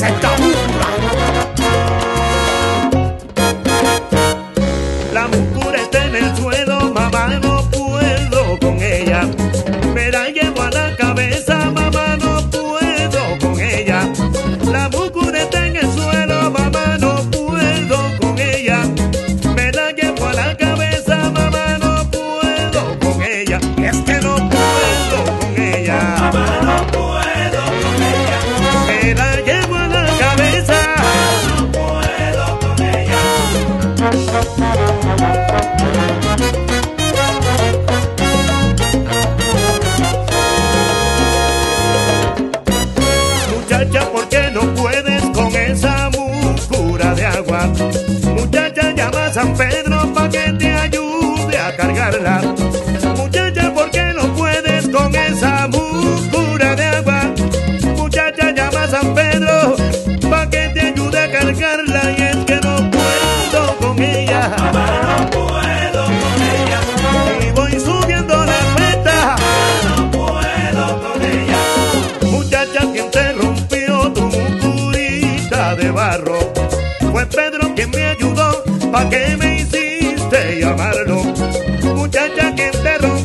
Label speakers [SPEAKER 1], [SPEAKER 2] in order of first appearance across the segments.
[SPEAKER 1] esa Muchacha, ¿por qué no puedes con esa muscura de agua? Muchacha, llama a San Pedro pa' que te ayude a cargarla. ¿Para qué me hiciste llamarlo? Muchacha que te rompió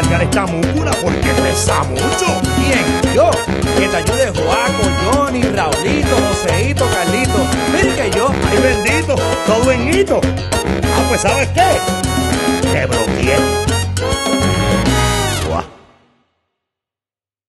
[SPEAKER 1] cargar esta múcula porque pesa mucho.
[SPEAKER 2] bien Yo, que te ayude Joaco, Johnny, Raulito, Joseito, Carlito. Mira que yo,
[SPEAKER 1] ay bendito, todo en hito. Ah, pues ¿sabes qué? Te bloqueé.